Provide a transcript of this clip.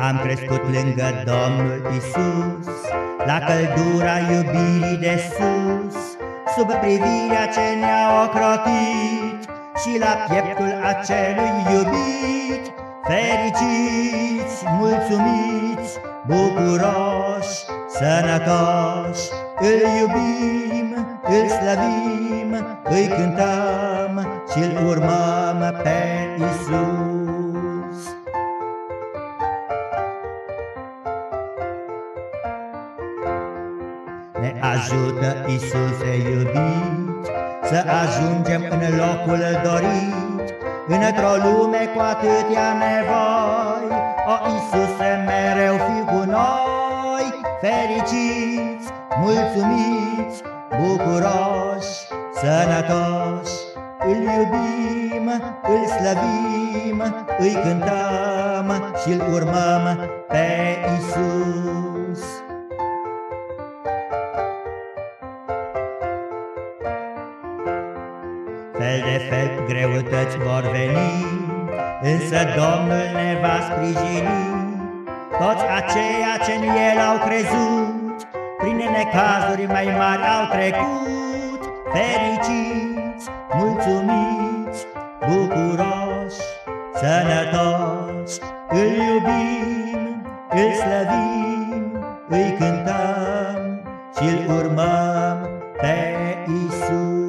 Am crescut lângă Domnul Isus, La căldura iubirii de sus, Sub privirea ce ne-a ocrotit Și la pieptul acelui iubit. Fericiți, mulțumiți, bucuroși, sănătoși, Îl iubim, îl slăvim, îi cântăm și îl urmăm pe Isus. Ne ajută, Iisuse iubit, Să ajungem în locul dorit, Într-o lume cu atâtea nevoi, O, Iisuse, mereu fi cu noi, Fericiți, mulțumiți, bucuroși, sănătoși, Îl iubim, îl slăvim, îi cântăm și îl urmăm pe Isus. Fel de fel greutăți vor veni, Însă Domnul ne va sprijini. Toți aceia ce în El au crezut, Prin necazuri mai mari au trecut, Fericiți, mulțumiți, bucuroși, sănătoși, Îl iubim, îl slăvim, îi cântăm și îl urmăm pe Isus.